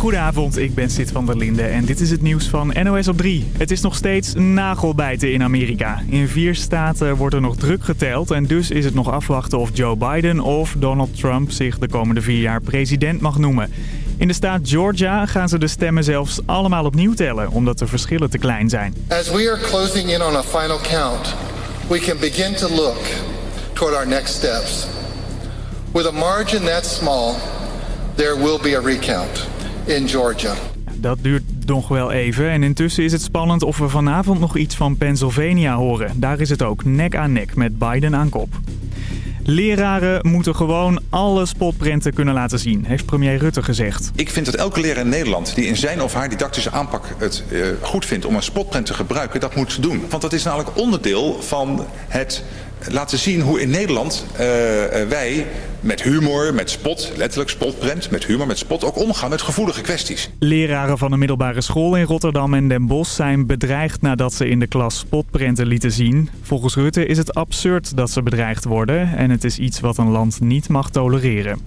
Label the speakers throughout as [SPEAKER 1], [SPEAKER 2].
[SPEAKER 1] Goedenavond, ik ben Sid van der Linde en dit is het nieuws van NOS op 3. Het is nog steeds nagelbijten in Amerika. In vier staten wordt er nog druk geteld en dus is het nog afwachten of Joe Biden of Donald Trump zich de komende vier jaar president mag noemen. In de staat Georgia gaan ze de stemmen zelfs allemaal opnieuw tellen, omdat de verschillen te klein zijn.
[SPEAKER 2] As we are closing in on a final count, we can begin to look toward our next steps. With a margin that small, there will be a recount in Georgia.
[SPEAKER 1] Dat duurt nog wel even en intussen is het spannend of we vanavond nog iets van Pennsylvania horen. Daar is het ook nek aan nek met Biden aan kop. Leraren moeten gewoon alle spotprenten kunnen laten zien, heeft premier Rutte gezegd.
[SPEAKER 3] Ik vind dat elke leraar in Nederland die in zijn of haar didactische aanpak het uh, goed vindt om een spotprent te gebruiken, dat moet doen. Want dat is namelijk onderdeel van het laten zien hoe in Nederland uh, wij met humor, met spot, letterlijk spotprent, met humor, met spot ook omgaan met gevoelige kwesties.
[SPEAKER 1] Leraren van een middelbare school in Rotterdam en Den Bosch zijn bedreigd nadat ze in de klas spotprenten lieten zien. Volgens Rutte is het absurd dat ze bedreigd worden en het is iets wat een land niet mag tolereren.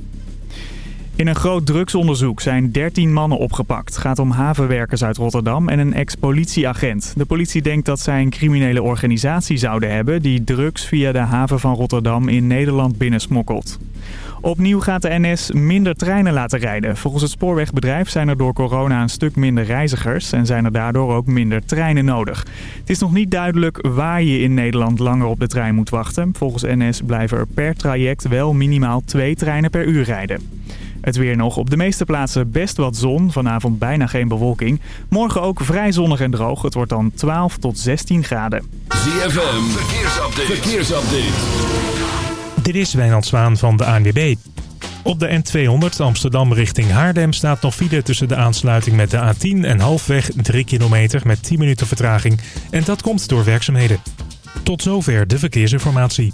[SPEAKER 1] In een groot drugsonderzoek zijn 13 mannen opgepakt. Het gaat om havenwerkers uit Rotterdam en een ex-politieagent. De politie denkt dat zij een criminele organisatie zouden hebben... die drugs via de haven van Rotterdam in Nederland binnensmokkelt. Opnieuw gaat de NS minder treinen laten rijden. Volgens het spoorwegbedrijf zijn er door corona een stuk minder reizigers... en zijn er daardoor ook minder treinen nodig. Het is nog niet duidelijk waar je in Nederland langer op de trein moet wachten. Volgens NS blijven er per traject wel minimaal twee treinen per uur rijden. Het weer nog. Op de meeste plaatsen best wat zon. Vanavond bijna geen bewolking. Morgen ook vrij zonnig en droog. Het wordt dan 12 tot 16 graden.
[SPEAKER 4] ZFM, verkeersupdate. verkeersupdate.
[SPEAKER 5] Dit is Wijnand Zwaan van de ANWB. Op de N200 Amsterdam richting Haardem staat nog file tussen de aansluiting met de A10 en halfweg 3 kilometer met 10 minuten vertraging. En dat komt door werkzaamheden. Tot zover de verkeersinformatie.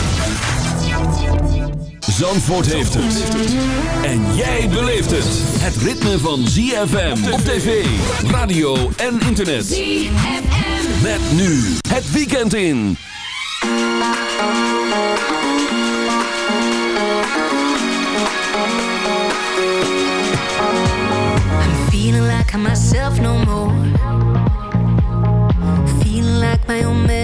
[SPEAKER 4] Zandvoort heeft het. En jij beleeft het. Het ritme van ZFM op tv, radio en internet.
[SPEAKER 6] ZFM.
[SPEAKER 4] Met nu het weekend in.
[SPEAKER 7] I'm feeling like I'm myself no more. Feeling like my own metaphor.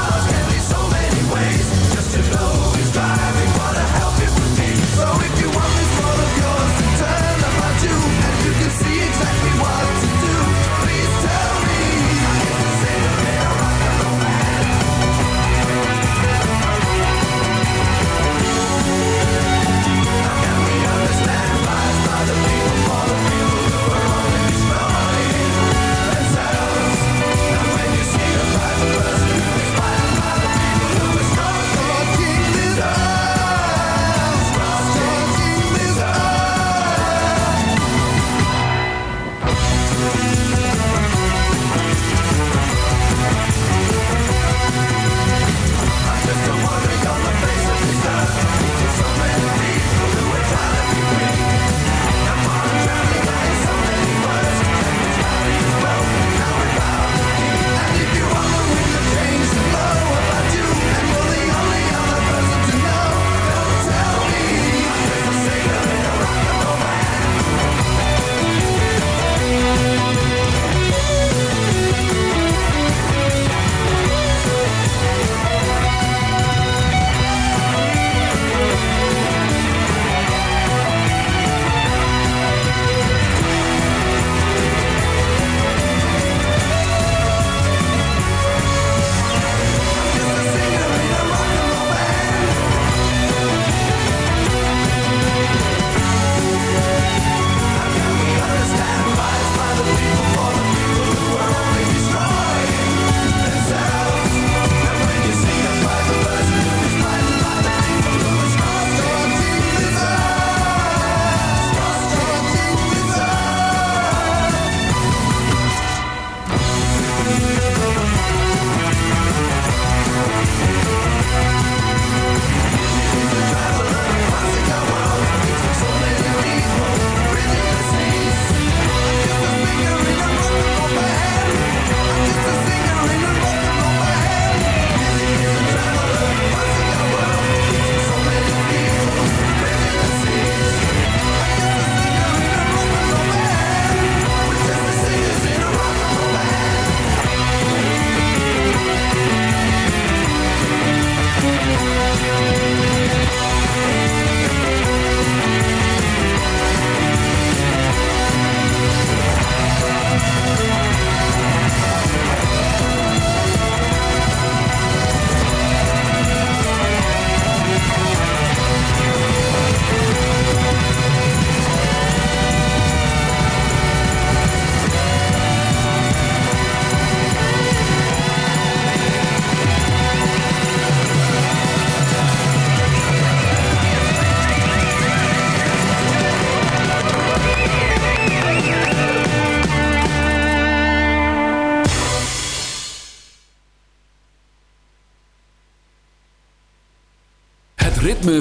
[SPEAKER 7] Let's go.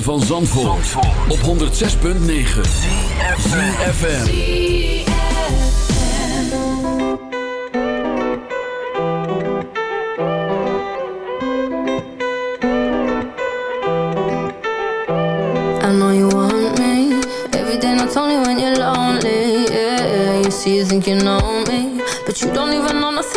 [SPEAKER 4] Van Zandvoort, op 106.9 CFFM
[SPEAKER 8] I know you want me. Every day, not only when you're lonely. so you think you know me, but you don't even know nothing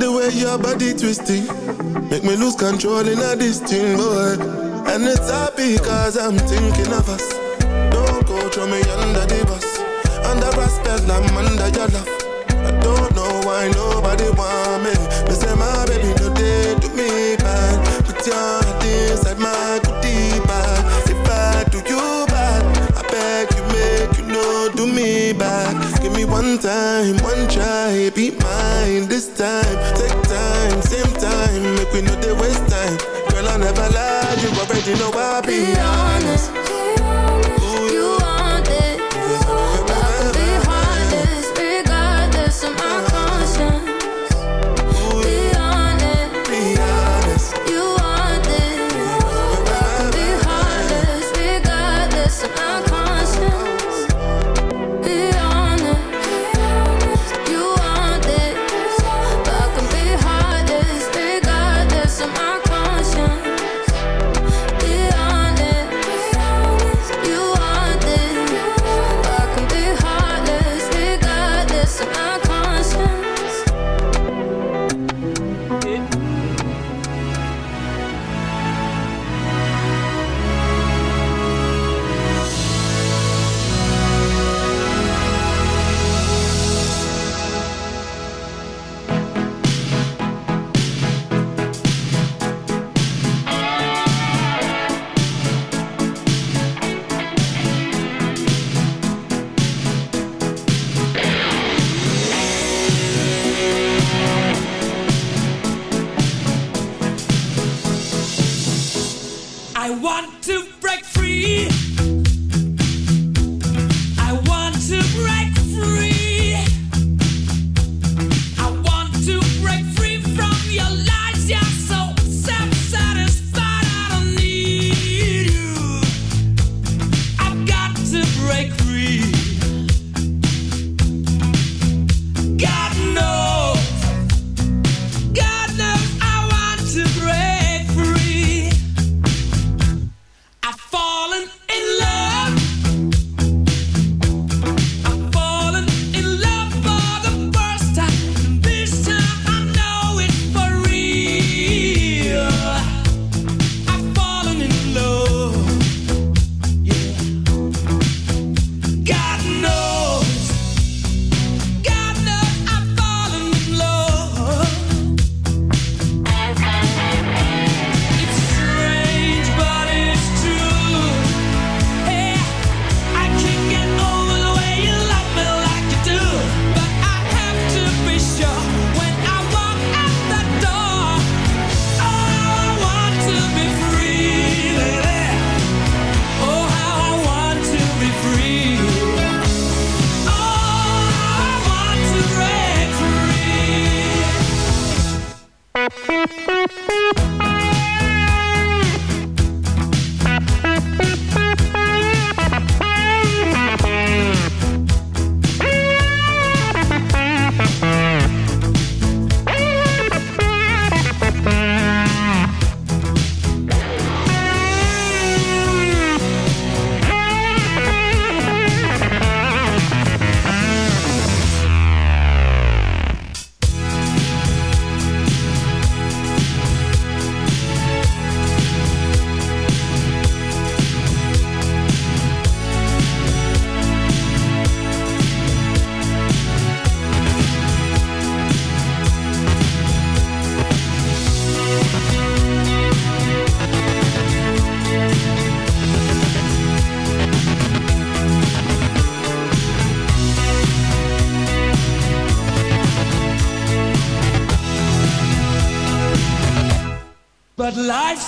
[SPEAKER 9] the way your body twisting Make me lose control in a this thing, boy And it's happy cause I'm thinking of us. Don't go throw me under the bus. Under respect, I'm under your love. I don't know why nobody want me no
[SPEAKER 6] papi.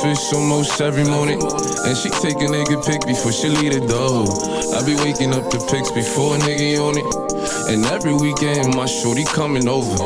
[SPEAKER 10] breakfast almost every morning. And she take a nigga pic before she leave the door. I be waking up the pics before a nigga on it. And every weekend my shorty coming over.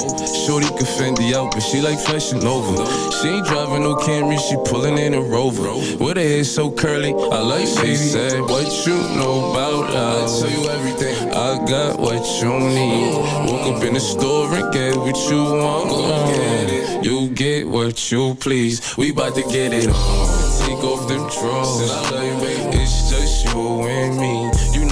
[SPEAKER 10] Shorty can Fendi out, but she like flashing over. She ain't driving no Camry, she pulling in a Rover. With her hair so curly, I like she said, What you know about us? I tell you everything. I got what you need. Woke up in the store and get what you want. You get what you please. We bout to get it on. Take off them drawers. It's just you and me. You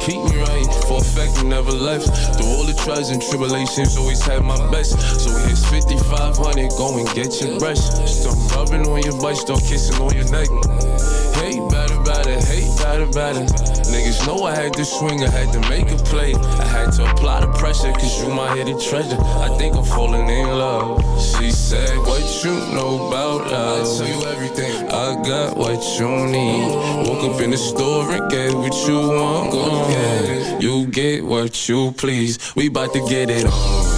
[SPEAKER 10] keep me right, for a fact you never left. Through all the trials and tribulations, always had my best. So here's 5500, go and get your brush. Start rubbing on your butt, start kissing on your neck. Hate better, better, hate better, better. Niggas know I had to swing, I had to make a play. I had to apply the pressure, cause you my hidden treasure. I think I'm falling in love. She said, What you know about us? I tell you everything. I got what you need. Woke up in the store and get what you want. Go get it. You get what you please. We bout to get it on.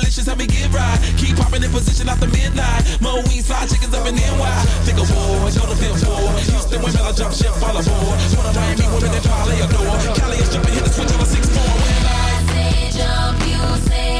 [SPEAKER 11] malicious, help me get right. Keep popping in position after midnight. Mo we slide chickens up in NY. Think of war, the feel for. Houston women, I jump ship. One of Miami women probably adore. Cali is jumping, hit the switch on a 6-4. When I
[SPEAKER 7] say jump, you say